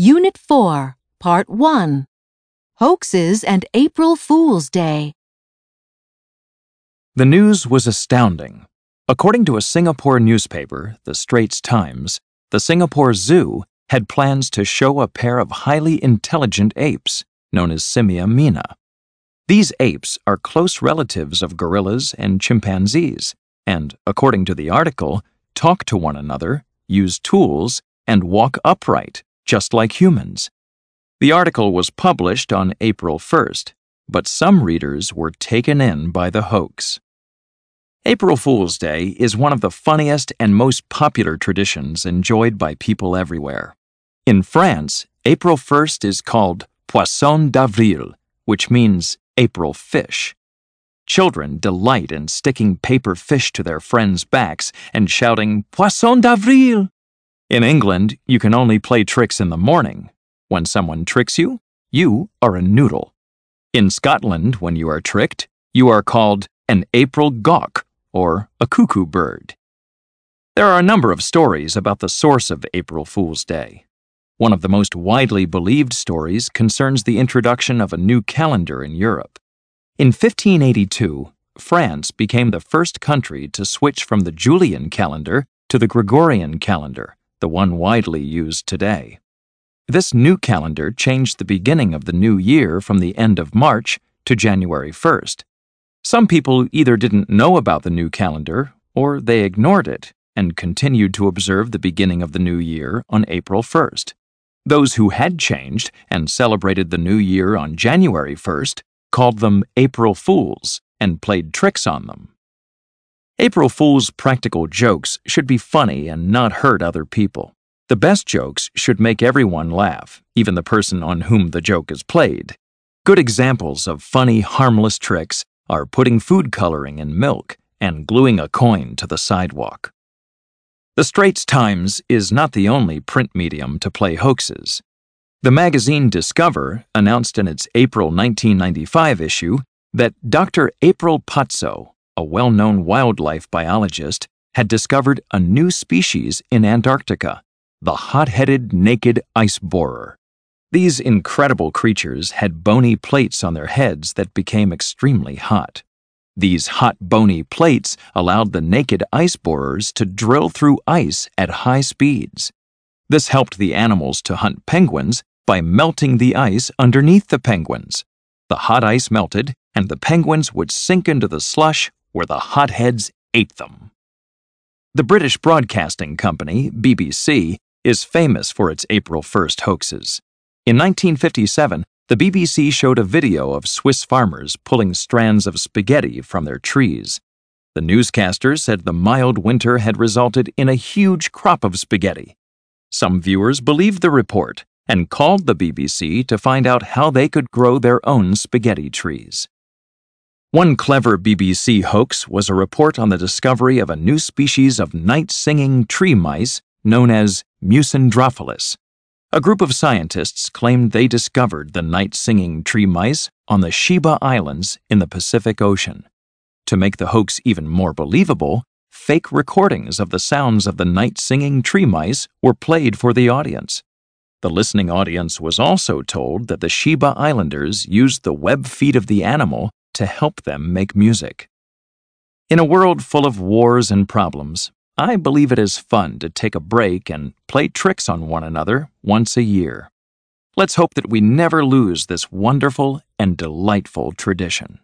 Unit 4, Part 1 Hoaxes and April Fool's Day. The news was astounding. According to a Singapore newspaper, the Straits Times, the Singapore Zoo had plans to show a pair of highly intelligent apes, known as Simia mina. These apes are close relatives of gorillas and chimpanzees, and, according to the article, talk to one another, use tools, and walk upright, just like humans. The article was published on April 1st, but some readers were taken in by the hoax. April Fool's Day is one of the funniest and most popular traditions enjoyed by people everywhere. In France, April 1st is called Poisson d'Avril, which means April fish. Children delight in sticking paper fish to their friends' backs and shouting, Poisson d'Avril! In England, you can only play tricks in the morning. When someone tricks you, you are a noodle. In Scotland, when you are tricked, you are called an April gawk or a cuckoo bird. There are a number of stories about the source of April Fool's Day. One of the most widely believed stories concerns the introduction of a new calendar in Europe. In 1582, France became the first country to switch from the Julian calendar to the Gregorian calendar, the one widely used today. This new calendar changed the beginning of the new year from the end of March to January 1st. Some people either didn't know about the new calendar or they ignored it and continued to observe the beginning of the new year on April 1st. Those who had changed and celebrated the new year on January 1st called them April Fools and played tricks on them. April Fool's practical jokes should be funny and not hurt other people. The best jokes should make everyone laugh, even the person on whom the joke is played. Good examples of funny, harmless tricks are putting food coloring in milk and gluing a coin to the sidewalk. The Straits Times is not the only print medium to play hoaxes. The magazine Discover announced in its April 1995 issue that Dr. April Pazzo, a well known wildlife biologist, had discovered a new species in Antarctica, the hot headed naked ice borer. These incredible creatures had bony plates on their heads that became extremely hot. These hot bony plates allowed the naked ice borers to drill through ice at high speeds. This helped the animals to hunt penguins by melting the ice underneath the penguins. The hot ice melted, and the penguins would sink into the slush where the hotheads ate them. The British Broadcasting Company, BBC, is famous for its April 1st hoaxes. In 1957, the BBC showed a video of Swiss farmers pulling strands of spaghetti from their trees. The newscaster said the mild winter had resulted in a huge crop of spaghetti. Some viewers believed the report and called the BBC to find out how they could grow their own spaghetti trees. One clever BBC hoax was a report on the discovery of a new species of night singing tree mice known as Musendrophyllus. A group of scientists claimed they discovered the night singing tree mice on the Shiba Islands in the Pacific Ocean. To make the hoax even more believable, fake recordings of the sounds of the night singing tree mice were played for the audience. The listening audience was also told that the Shiba Islanders used the web feet of the animal to help them make music. In a world full of wars and problems, I believe it is fun to take a break and play tricks on one another once a year. Let's hope that we never lose this wonderful and delightful tradition.